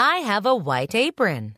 I have a white apron.